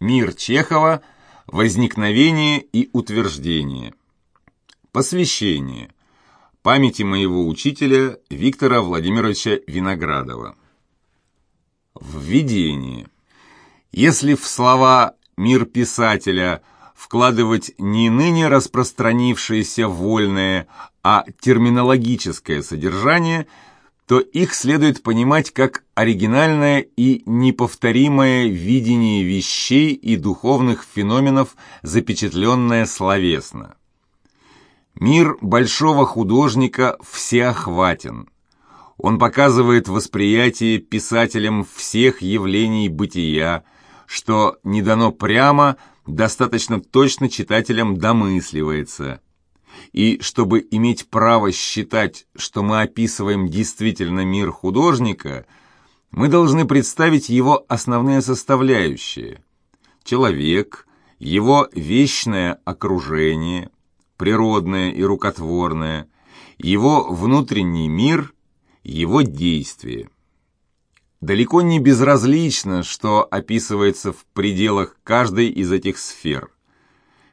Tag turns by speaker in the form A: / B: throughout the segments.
A: Мир Чехова. Возникновение и утверждение. Посвящение. Памяти моего учителя Виктора Владимировича Виноградова. Введение. Если в слова «мир писателя» вкладывать не ныне распространившееся вольное, а терминологическое содержание, то их следует понимать как оригинальное и неповторимое видение вещей и духовных феноменов, запечатленное словесно. Мир большого художника всеохватен. Он показывает восприятие писателем всех явлений бытия, что не дано прямо, достаточно точно читателям домысливается. И чтобы иметь право считать, что мы описываем действительно мир художника, мы должны представить его основные составляющие. Человек, его вечное окружение, природное и рукотворное, его внутренний мир, его действия. Далеко не безразлично, что описывается в пределах каждой из этих сфер.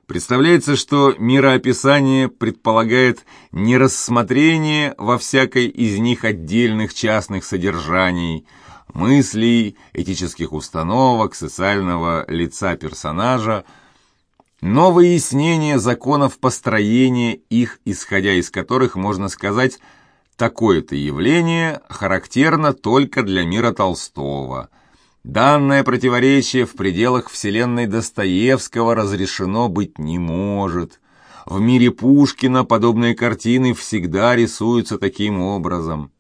A: Представляется, что мироописание предполагает не рассмотрение во всякой из них отдельных частных содержаний, мыслей, этических установок, социального лица персонажа, но выяснение законов построения их, исходя из которых можно сказать – Такое-то явление характерно только для мира Толстого. Данное противоречие в пределах вселенной Достоевского разрешено быть не может. В мире Пушкина подобные картины всегда рисуются таким образом.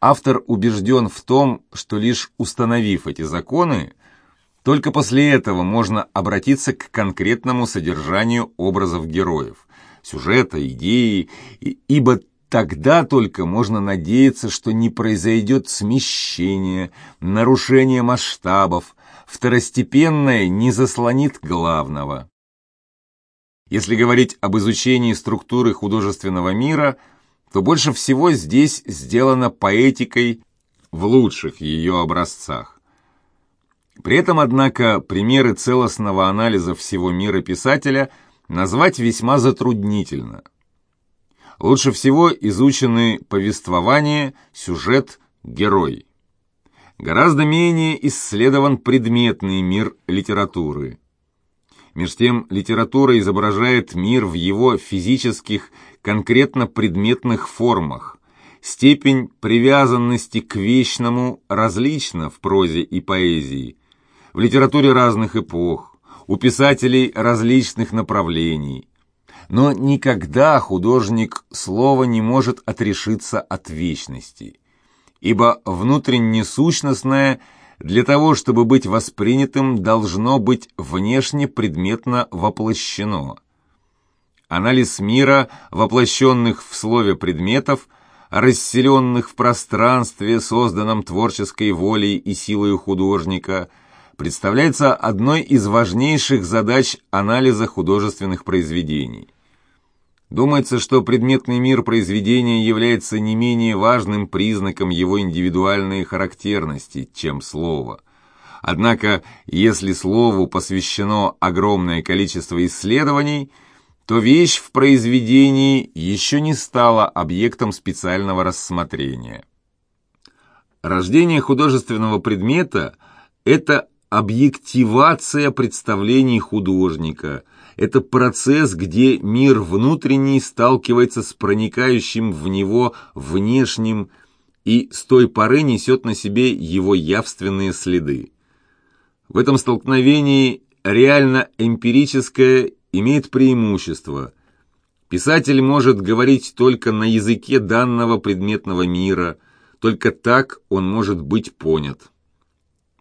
A: Автор убежден в том, что лишь установив эти законы, только после этого можно обратиться к конкретному содержанию образов героев, сюжета, идеи, ибо Тогда только можно надеяться, что не произойдет смещение, нарушение масштабов, второстепенное не заслонит главного. Если говорить об изучении структуры художественного мира, то больше всего здесь сделано поэтикой в лучших ее образцах. При этом, однако, примеры целостного анализа всего мира писателя назвать весьма затруднительно – Лучше всего изучены повествование, сюжет, герой. Гораздо менее исследован предметный мир литературы. Меж тем, литература изображает мир в его физических, конкретно предметных формах. Степень привязанности к вечному различна в прозе и поэзии. В литературе разных эпох, у писателей различных направлений. Но никогда художник слова не может отрешиться от вечности, ибо внутренне сущностное для того, чтобы быть воспринятым, должно быть внешне предметно воплощено. Анализ мира, воплощенных в слове предметов, расселенных в пространстве, созданном творческой волей и силой художника, представляется одной из важнейших задач анализа художественных произведений. Думается, что предметный мир произведения является не менее важным признаком его индивидуальной характерности, чем слово. Однако, если слову посвящено огромное количество исследований, то вещь в произведении еще не стала объектом специального рассмотрения. Рождение художественного предмета – это объективация представлений художника – это процесс, где мир внутренний сталкивается с проникающим в него внешним и с той поры несет на себе его явственные следы. В этом столкновении реально-эмпирическое имеет преимущество. Писатель может говорить только на языке данного предметного мира, только так он может быть понят.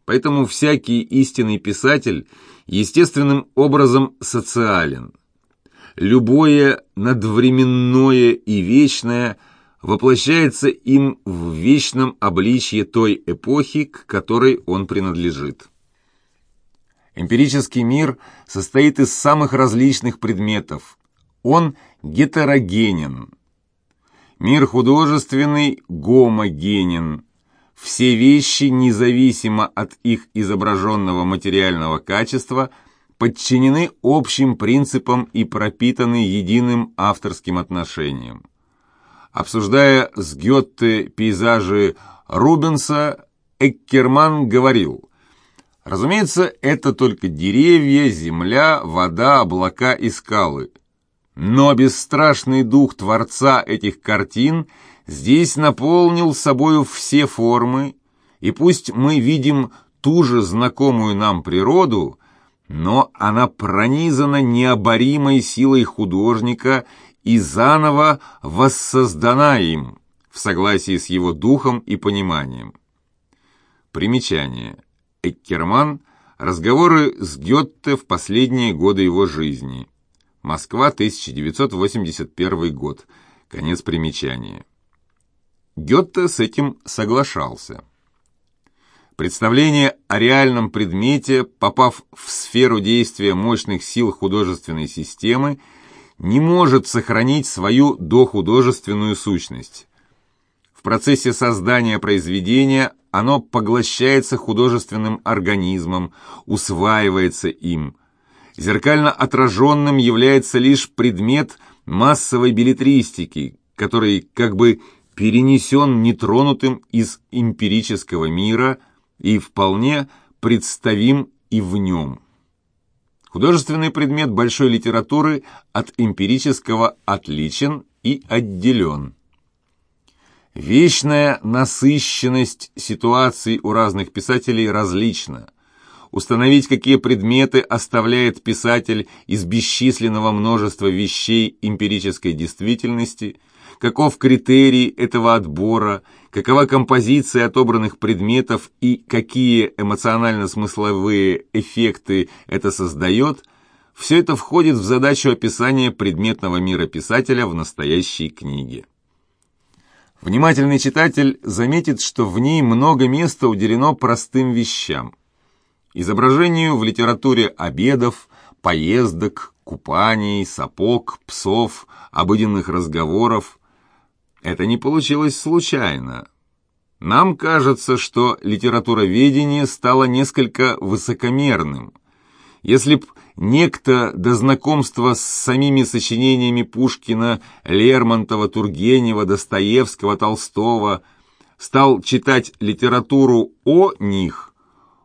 A: Поэтому всякий истинный писатель естественным образом социален. Любое надвременное и вечное воплощается им в вечном обличье той эпохи, к которой он принадлежит. Эмпирический мир состоит из самых различных предметов. Он гетерогенен. Мир художественный гомогенен – все вещи, независимо от их изображенного материального качества, подчинены общим принципам и пропитаны единым авторским отношением. Обсуждая с Гетте пейзажи Рубенса, Эккерман говорил, «Разумеется, это только деревья, земля, вода, облака и скалы. Но бесстрашный дух Творца этих картин здесь наполнил собою все формы, и пусть мы видим ту же знакомую нам природу, но она пронизана необоримой силой художника и заново воссоздана им в согласии с его духом и пониманием. Примечание. Эккерман. Разговоры с Гетте в последние годы его жизни. Москва, 1981 год. Конец примечания. Гетте с этим соглашался. Представление о реальном предмете, попав в сферу действия мощных сил художественной системы, не может сохранить свою дохудожественную сущность. В процессе создания произведения оно поглощается художественным организмом, усваивается им – Зеркально отраженным является лишь предмет массовой билетристики, который как бы перенесен нетронутым из эмпирического мира и вполне представим и в нем. Художественный предмет большой литературы от эмпирического отличен и отделен. Вечная насыщенность ситуаций у разных писателей различна установить, какие предметы оставляет писатель из бесчисленного множества вещей эмпирической действительности, каков критерий этого отбора, какова композиция отобранных предметов и какие эмоционально-смысловые эффекты это создает, все это входит в задачу описания предметного мира писателя в настоящей книге. Внимательный читатель заметит, что в ней много места уделено простым вещам – изображению в литературе обедов, поездок, купаний, сапог, псов, обыденных разговоров. Это не получилось случайно. Нам кажется, что литературоведение стало несколько высокомерным. Если б некто до знакомства с самими сочинениями Пушкина, Лермонтова, Тургенева, Достоевского, Толстого стал читать литературу о них,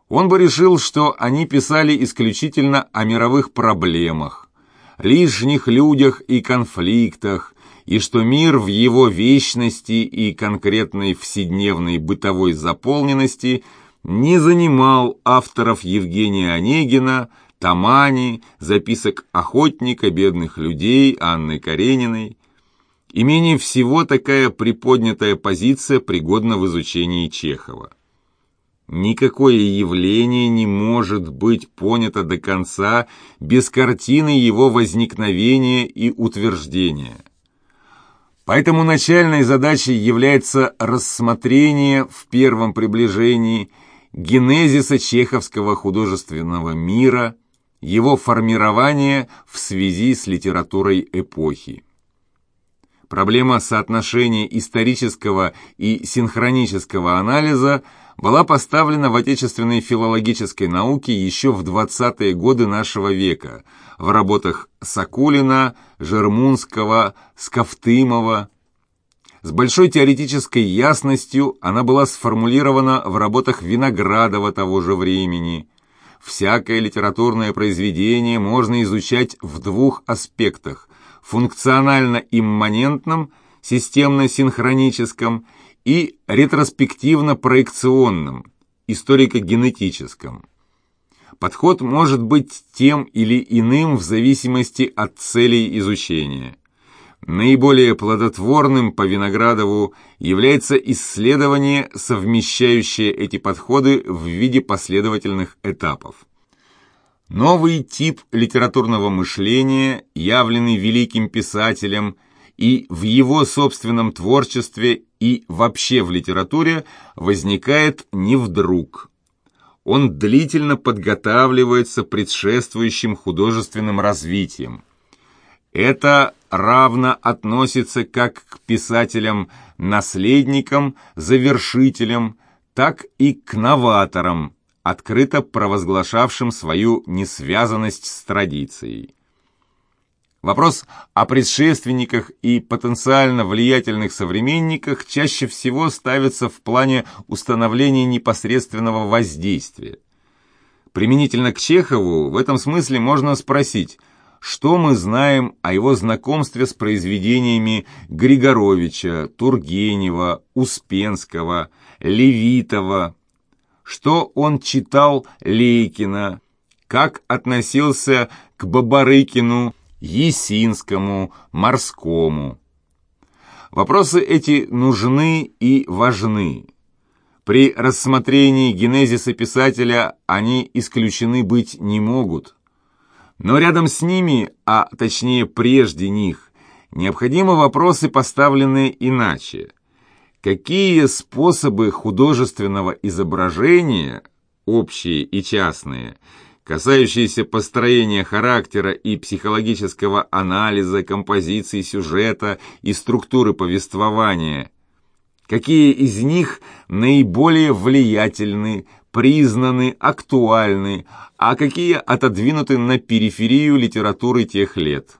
A: он бы решил, что они писали исключительно о мировых проблемах, лишних людях и конфликтах, и что мир в его вечности и конкретной вседневной бытовой заполненности не занимал авторов Евгения Онегина, Тамани, записок охотника, бедных людей, Анны Карениной. И менее всего такая приподнятая позиция пригодна в изучении Чехова. Никакое явление не может быть понято до конца без картины его возникновения и утверждения. Поэтому начальной задачей является рассмотрение в первом приближении генезиса чеховского художественного мира, его формирования в связи с литературой эпохи. Проблема соотношения исторического и синхронического анализа – была поставлена в отечественной филологической науке еще в 20-е годы нашего века в работах Сакулина, Жермунского, Скафтымова. С большой теоретической ясностью она была сформулирована в работах Виноградова того же времени. Всякое литературное произведение можно изучать в двух аспектах – функционально-имманентном, системно-синхроническом и ретроспективно-проекционном, историко-генетическом. Подход может быть тем или иным в зависимости от целей изучения. Наиболее плодотворным по Виноградову является исследование, совмещающее эти подходы в виде последовательных этапов. Новый тип литературного мышления, явленный великим писателем – и в его собственном творчестве и вообще в литературе возникает не вдруг. Он длительно подготавливается предшествующим художественным развитием. Это равно относится как к писателям-наследникам, завершителям, так и к новаторам, открыто провозглашавшим свою несвязанность с традицией. Вопрос о предшественниках и потенциально влиятельных современниках чаще всего ставится в плане установления непосредственного воздействия. Применительно к Чехову в этом смысле можно спросить, что мы знаем о его знакомстве с произведениями Григоровича, Тургенева, Успенского, Левитова, что он читал Лейкина, как относился к Бабарыкину, Есинскому, Морскому. Вопросы эти нужны и важны. При рассмотрении генезиса писателя они исключены быть не могут. Но рядом с ними, а точнее прежде них, необходимы вопросы, поставленные иначе. Какие способы художественного изображения, общие и частные, касающиеся построения характера и психологического анализа композиции сюжета и структуры повествования. Какие из них наиболее влиятельны, признаны, актуальны, а какие отодвинуты на периферию литературы тех лет.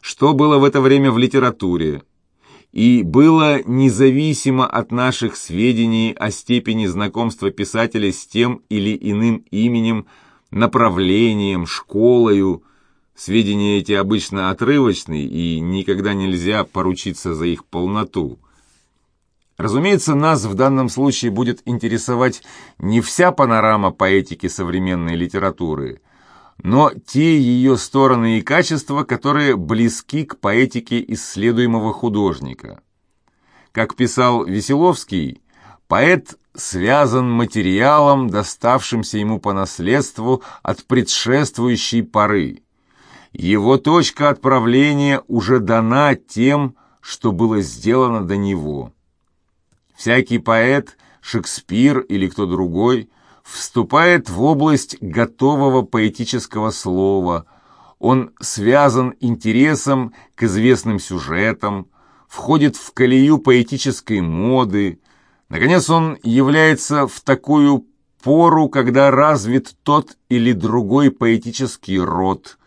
A: Что было в это время в литературе? И было независимо от наших сведений о степени знакомства писателя с тем или иным именем – направлением, школою. Сведения эти обычно отрывочны, и никогда нельзя поручиться за их полноту. Разумеется, нас в данном случае будет интересовать не вся панорама поэтики современной литературы, но те ее стороны и качества, которые близки к поэтике исследуемого художника. Как писал Веселовский, поэт связан материалом, доставшимся ему по наследству от предшествующей поры. Его точка отправления уже дана тем, что было сделано до него. Всякий поэт, Шекспир или кто другой, вступает в область готового поэтического слова. Он связан интересом к известным сюжетам, входит в колею поэтической моды, Наконец он является в такую пору, когда развит тот или другой поэтический род.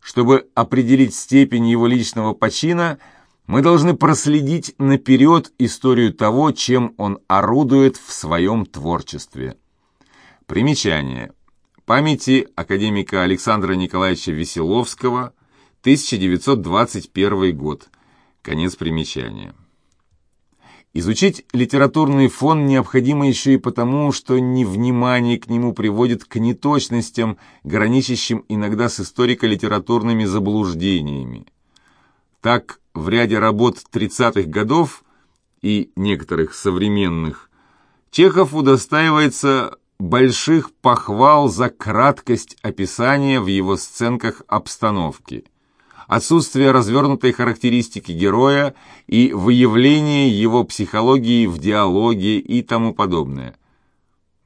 A: Чтобы определить степень его личного почина, мы должны проследить наперед историю того, чем он орудует в своем творчестве. Примечание. Памяти академика Александра Николаевича Веселовского, 1921 год. Конец примечания. Изучить литературный фон необходимо еще и потому, что невнимание к нему приводит к неточностям, граничащим иногда с историко-литературными заблуждениями. Так, в ряде работ 30-х годов и некоторых современных Чехов удостаивается больших похвал за краткость описания в его сценках обстановки – отсутствие развернутой характеристики героя и выявление его психологии в диалоге и тому подобное.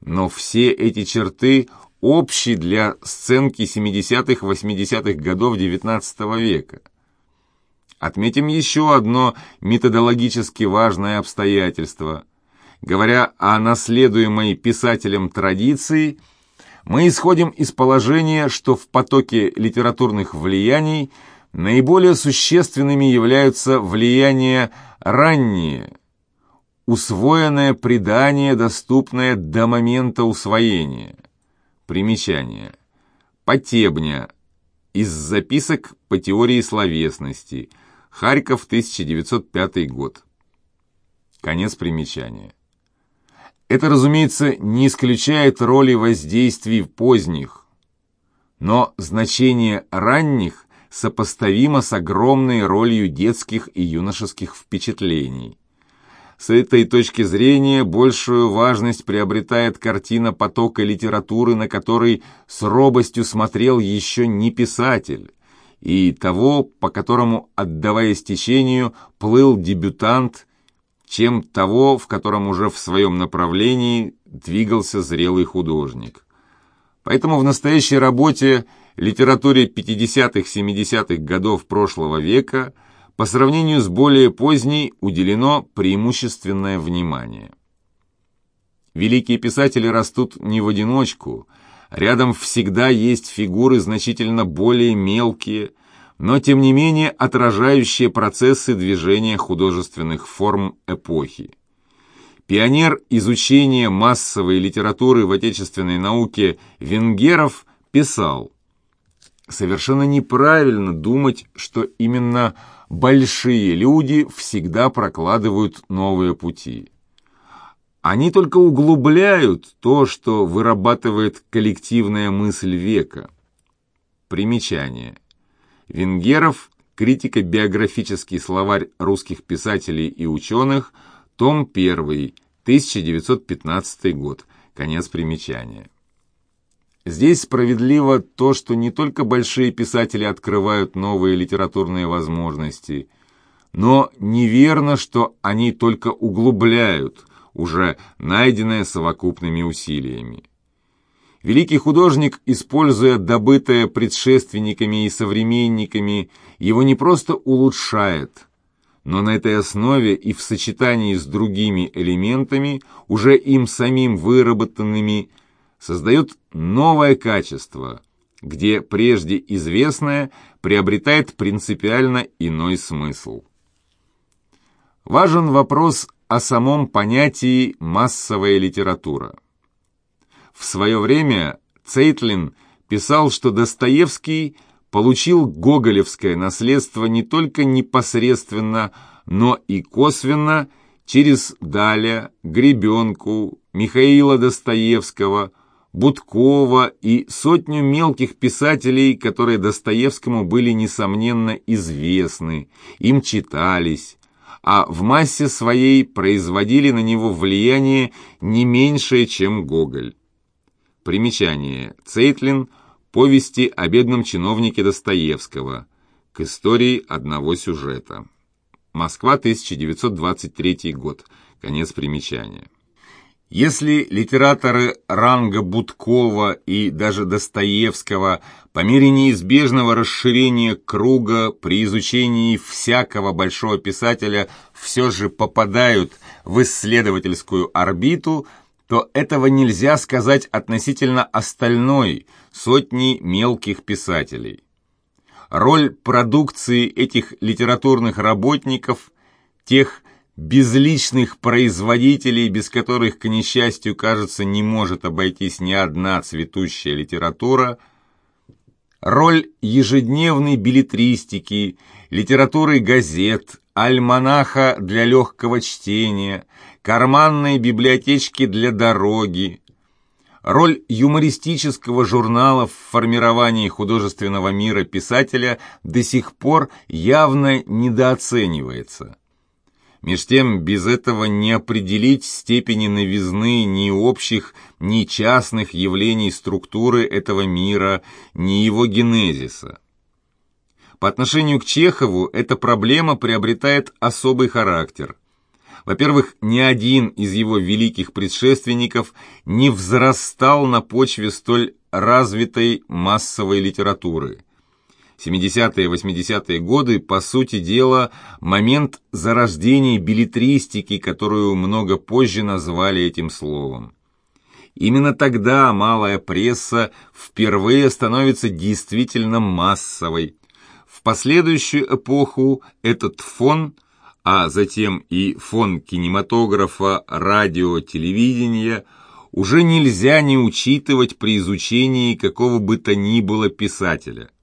A: Но все эти черты общие для сценки 70-80-х годов XIX века. Отметим еще одно методологически важное обстоятельство. Говоря о наследуемой писателем традиции, мы исходим из положения, что в потоке литературных влияний – Наиболее существенными являются влияния ранние, усвоенное предание, доступное до момента усвоения. Примечание. Потебня. Из записок по теории словесности. Харьков, 1905 год. Конец примечания. Это, разумеется, не исключает роли воздействий поздних, но значение ранних сопоставимо с огромной ролью детских и юношеских впечатлений. С этой точки зрения большую важность приобретает картина потока литературы, на который с робостью смотрел еще не писатель, и того, по которому, отдаваясь течению, плыл дебютант, чем того, в котором уже в своем направлении двигался зрелый художник. Поэтому в настоящей работе литературе 50-70-х годов прошлого века по сравнению с более поздней уделено преимущественное внимание. великие писатели растут не в одиночку. Рядом всегда есть фигуры значительно более мелкие, но тем не менее отражающие процессы движения художественных форм эпохи. Пионер изучения массовой литературы в отечественной науке Венгеров писал «Совершенно неправильно думать, что именно большие люди всегда прокладывают новые пути. Они только углубляют то, что вырабатывает коллективная мысль века. Примечание. Венгеров, критико-биографический словарь русских писателей и ученых, том 1, 1915 год, конец примечания. Здесь справедливо то, что не только большие писатели открывают новые литературные возможности, но неверно, что они только углубляют уже найденное совокупными усилиями. Великий художник, используя добытое предшественниками и современниками, его не просто улучшает, но на этой основе и в сочетании с другими элементами, уже им самим выработанными, создает новое качество, где прежде известное приобретает принципиально иной смысл. Важен вопрос о самом понятии «массовая литература». В свое время Цейтлин писал, что Достоевский получил гоголевское наследство не только непосредственно, но и косвенно через Даля, Гребенку, Михаила Достоевского, Будкова и сотню мелких писателей, которые Достоевскому были, несомненно, известны, им читались, а в массе своей производили на него влияние не меньшее, чем Гоголь. Примечание. Цейтлин. Повести о бедном чиновнике Достоевского. К истории одного сюжета. Москва, 1923 год. Конец примечания. Если литераторы ранга Будкова и даже Достоевского по мере неизбежного расширения круга при изучении всякого большого писателя все же попадают в исследовательскую орбиту, то этого нельзя сказать относительно остальной сотни мелких писателей. Роль продукции этих литературных работников, тех безличных производителей, без которых, к несчастью, кажется, не может обойтись ни одна цветущая литература, роль ежедневной билетристики, литературы газет, альманаха для легкого чтения, карманной библиотечки для дороги, роль юмористического журнала в формировании художественного мира писателя до сих пор явно недооценивается. Меж тем, без этого не определить степени новизны ни общих, ни частных явлений структуры этого мира, ни его генезиса. По отношению к Чехову эта проблема приобретает особый характер. Во-первых, ни один из его великих предшественников не взрастал на почве столь развитой массовой литературы – 70-е и 80-е годы, по сути дела, момент зарождения билетристики, которую много позже назвали этим словом. Именно тогда малая пресса впервые становится действительно массовой. В последующую эпоху этот фон, а затем и фон кинематографа, радио, телевидения – уже нельзя не учитывать при изучении какого бы то ни было писателя –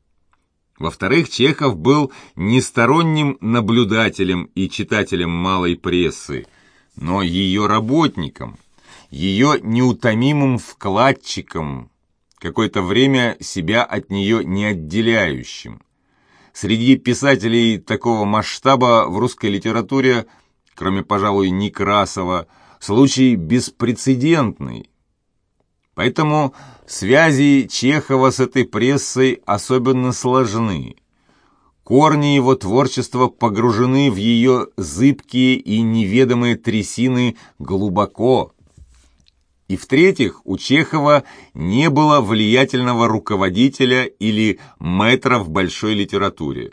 A: во-вторых, Чехов был не сторонним наблюдателем и читателем малой прессы, но ее работником, ее неутомимым вкладчиком, какое-то время себя от нее не отделяющим. Среди писателей такого масштаба в русской литературе, кроме, пожалуй, Некрасова, случай беспрецедентный. Поэтому связи Чехова с этой прессой особенно сложны. Корни его творчества погружены в ее зыбкие и неведомые трясины глубоко. И в-третьих, у Чехова не было влиятельного руководителя или мэтра в большой литературе.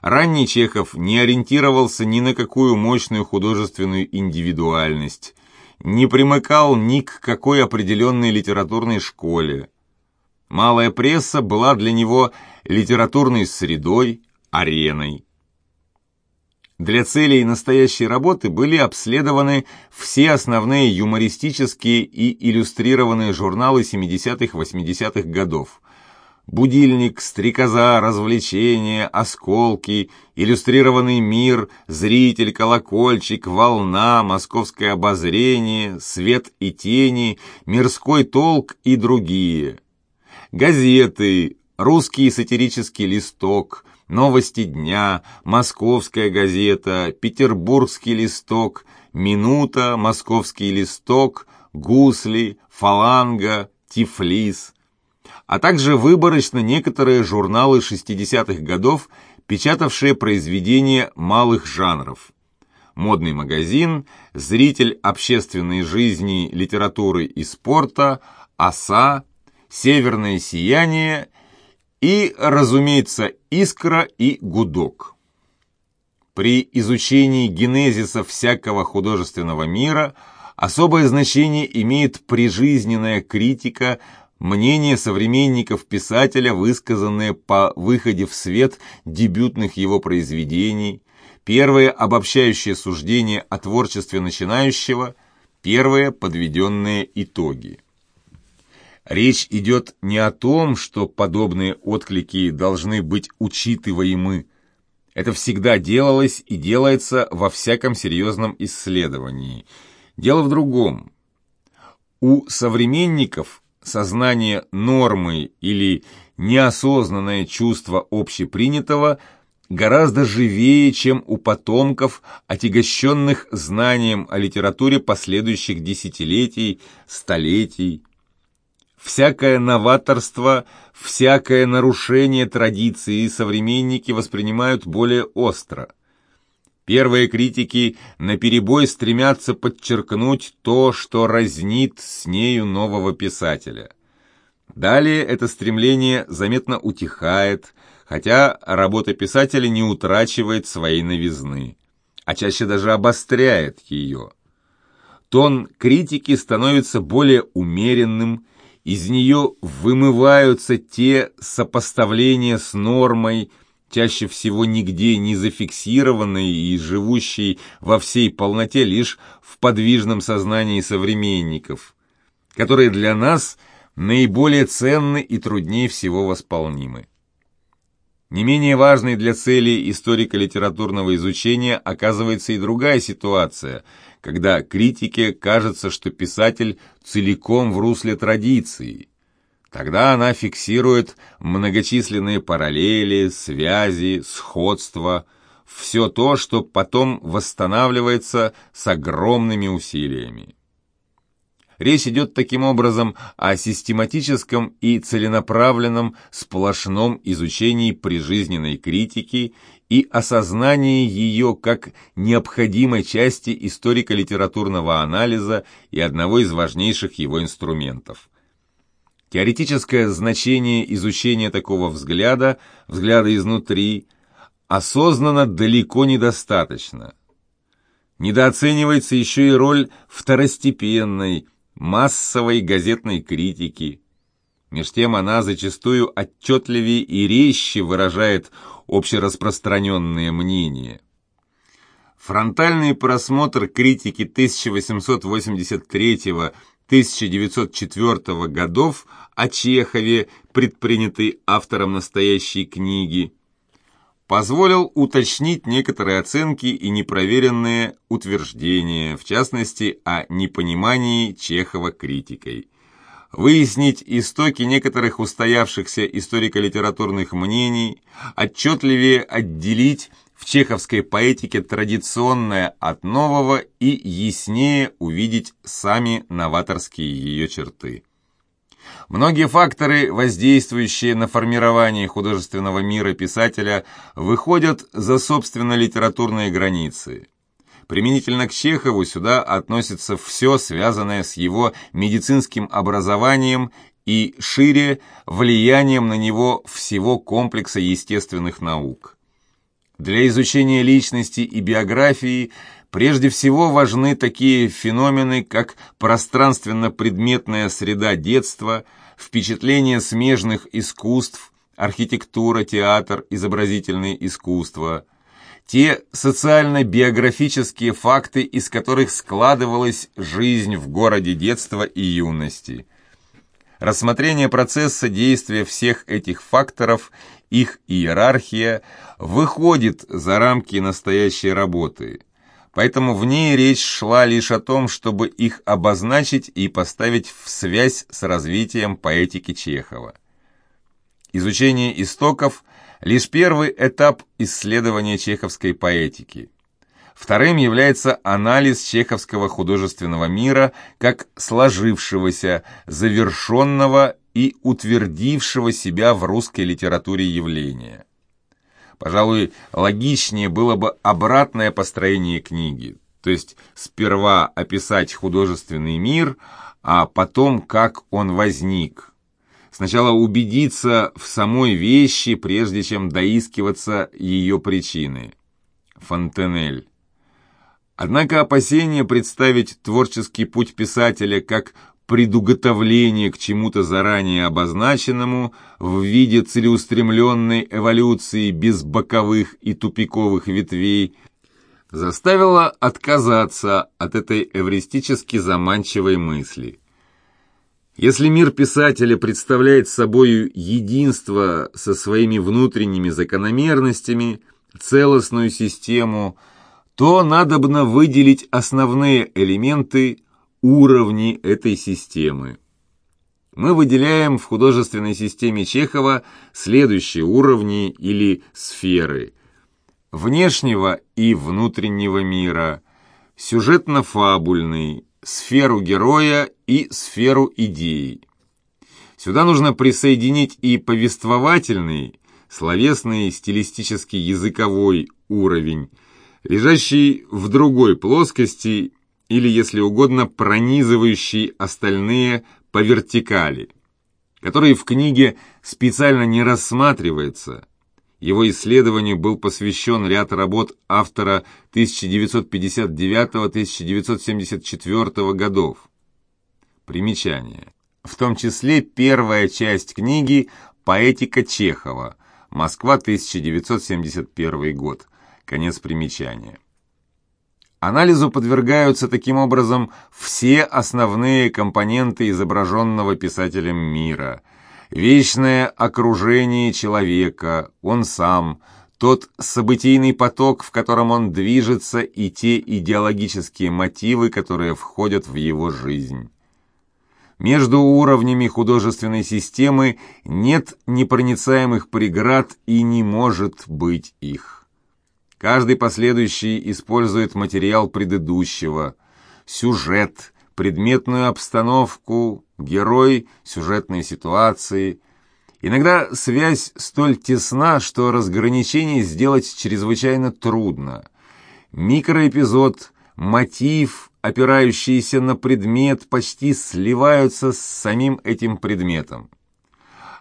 A: Ранний Чехов не ориентировался ни на какую мощную художественную индивидуальность, не примыкал ни к какой определенной литературной школе. Малая пресса была для него литературной средой, ареной. Для целей настоящей работы были обследованы все основные юмористические и иллюстрированные журналы 70-80-х годов. «Будильник», «Стрекоза», «Развлечения», «Осколки», «Иллюстрированный мир», «Зритель», «Колокольчик», «Волна», «Московское обозрение», «Свет и тени», «Мирской толк» и другие. Газеты, «Русский сатирический листок», Новости дня, Московская газета, Петербургский листок, Минута, Московский листок, Гусли, Фаланга, Тифлис, а также выборочно некоторые журналы 60-х годов, печатавшие произведения малых жанров. Модный магазин, зритель общественной жизни, литературы и спорта, оса, северное сияние и, разумеется, искра и гудок. При изучении генезиса всякого художественного мира особое значение имеет прижизненная критика, мнение современников писателя, высказанное по выходе в свет дебютных его произведений, первое обобщающее суждение о творчестве начинающего, первые подведенные итоги. Речь идет не о том, что подобные отклики должны быть учитываемы. Это всегда делалось и делается во всяком серьезном исследовании. Дело в другом. У современников сознание нормы или неосознанное чувство общепринятого гораздо живее, чем у потомков, отягощенных знанием о литературе последующих десятилетий, столетий. Всякое новаторство, всякое нарушение традиции современники воспринимают более остро. Первые критики наперебой стремятся подчеркнуть то, что разнит с нею нового писателя. Далее это стремление заметно утихает, хотя работа писателя не утрачивает своей новизны, а чаще даже обостряет ее. Тон критики становится более умеренным, из нее вымываются те сопоставления с нормой, чаще всего нигде не зафиксированные и живущие во всей полноте лишь в подвижном сознании современников, которые для нас наиболее ценны и труднее всего восполнимы. Не менее важной для целей историко-литературного изучения оказывается и другая ситуация – когда критике кажется, что писатель целиком в русле традиции. Тогда она фиксирует многочисленные параллели, связи, сходства, все то, что потом восстанавливается с огромными усилиями. Речь идет таким образом о систематическом и целенаправленном сплошном изучении прижизненной критики и осознании ее как необходимой части историко-литературного анализа и одного из важнейших его инструментов. Теоретическое значение изучения такого взгляда, взгляда изнутри, осознанно далеко недостаточно. Недооценивается еще и роль второстепенной, массовой газетной критики. Меж тем она зачастую отчетливее и резче выражает общераспространенные мнения. Фронтальный просмотр критики 1883-1904 годов о Чехове, предпринятый автором настоящей книги, позволил уточнить некоторые оценки и непроверенные утверждения, в частности, о непонимании Чехова критикой выяснить истоки некоторых устоявшихся историко-литературных мнений, отчетливее отделить в чеховской поэтике традиционное от нового и яснее увидеть сами новаторские ее черты. Многие факторы, воздействующие на формирование художественного мира писателя, выходят за собственно литературные границы. Применительно к Чехову сюда относится все, связанное с его медицинским образованием и шире влиянием на него всего комплекса естественных наук. Для изучения личности и биографии Прежде всего важны такие феномены, как пространственно-предметная среда детства, впечатление смежных искусств, архитектура, театр, изобразительное искусство, те социально-биографические факты, из которых складывалась жизнь в городе детства и юности. Рассмотрение процесса действия всех этих факторов, их иерархия, выходит за рамки настоящей работы – поэтому в ней речь шла лишь о том, чтобы их обозначить и поставить в связь с развитием поэтики Чехова. Изучение истоков – лишь первый этап исследования чеховской поэтики. Вторым является анализ чеховского художественного мира как сложившегося, завершенного и утвердившего себя в русской литературе явления. Пожалуй, логичнее было бы обратное построение книги, то есть сперва описать художественный мир, а потом, как он возник. Сначала убедиться в самой вещи, прежде чем доискиваться ее причины. Фонтенель. Однако опасение представить творческий путь писателя как предуготовление к чему-то заранее обозначенному в виде целеустремленной эволюции без боковых и тупиковых ветвей, заставило отказаться от этой эвристически заманчивой мысли. Если мир писателя представляет собой единство со своими внутренними закономерностями, целостную систему, то надобно выделить основные элементы уровни этой системы. Мы выделяем в художественной системе Чехова следующие уровни или сферы – внешнего и внутреннего мира, сюжетно-фабульный, сферу героя и сферу идей. Сюда нужно присоединить и повествовательный, словесный, стилистический, языковой уровень, лежащий в другой плоскости или, если угодно, пронизывающий остальные по вертикали, который в книге специально не рассматривается. Его исследованию был посвящен ряд работ автора 1959-1974 годов. Примечание. В том числе первая часть книги «Поэтика Чехова», Москва, 1971 год. Конец примечания. Анализу подвергаются таким образом все основные компоненты изображенного писателем мира. Вечное окружение человека, он сам, тот событийный поток, в котором он движется, и те идеологические мотивы, которые входят в его жизнь. Между уровнями художественной системы нет непроницаемых преград и не может быть их. Каждый последующий использует материал предыдущего, сюжет, предметную обстановку, герой, сюжетные ситуации. Иногда связь столь тесна, что разграничение сделать чрезвычайно трудно. Микроэпизод, мотив, опирающийся на предмет, почти сливаются с самим этим предметом.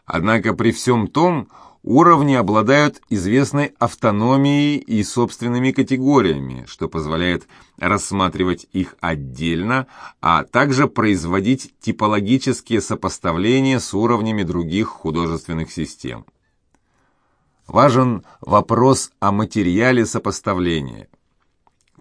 A: Однако при всем том Уровни обладают известной автономией и собственными категориями, что позволяет рассматривать их отдельно, а также производить типологические сопоставления с уровнями других художественных систем. Важен вопрос о материале сопоставления –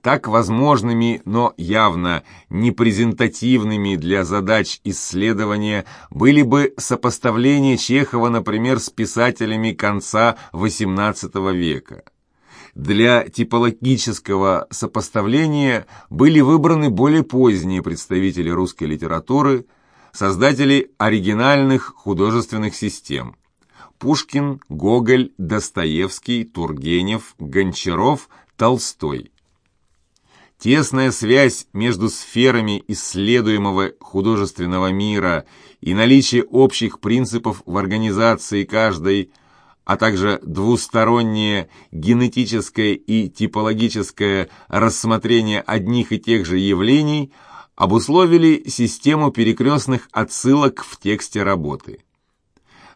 A: так возможными, но явно непрезентативными для задач исследования были бы сопоставления Чехова, например, с писателями конца XVIII века. Для типологического сопоставления были выбраны более поздние представители русской литературы, создатели оригинальных художественных систем. Пушкин, Гоголь, Достоевский, Тургенев, Гончаров, Толстой. Тесная связь между сферами исследуемого художественного мира и наличие общих принципов в организации каждой, а также двустороннее генетическое и типологическое рассмотрение одних и тех же явлений обусловили систему перекрестных отсылок в тексте работы.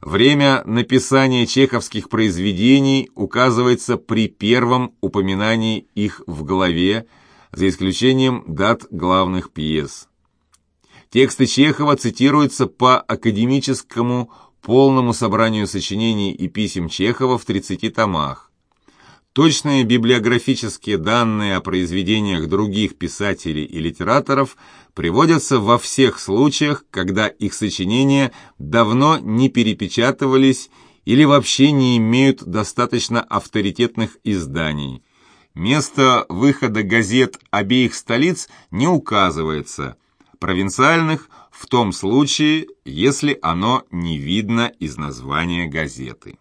A: Время написания чеховских произведений указывается при первом упоминании их в главе, за исключением дат главных пьес. Тексты Чехова цитируются по академическому полному собранию сочинений и писем Чехова в 30 томах. Точные библиографические данные о произведениях других писателей и литераторов приводятся во всех случаях, когда их сочинения давно не перепечатывались или вообще не имеют достаточно авторитетных изданий. Место выхода газет обеих столиц не указывается, провинциальных в том случае, если оно не видно из названия газеты.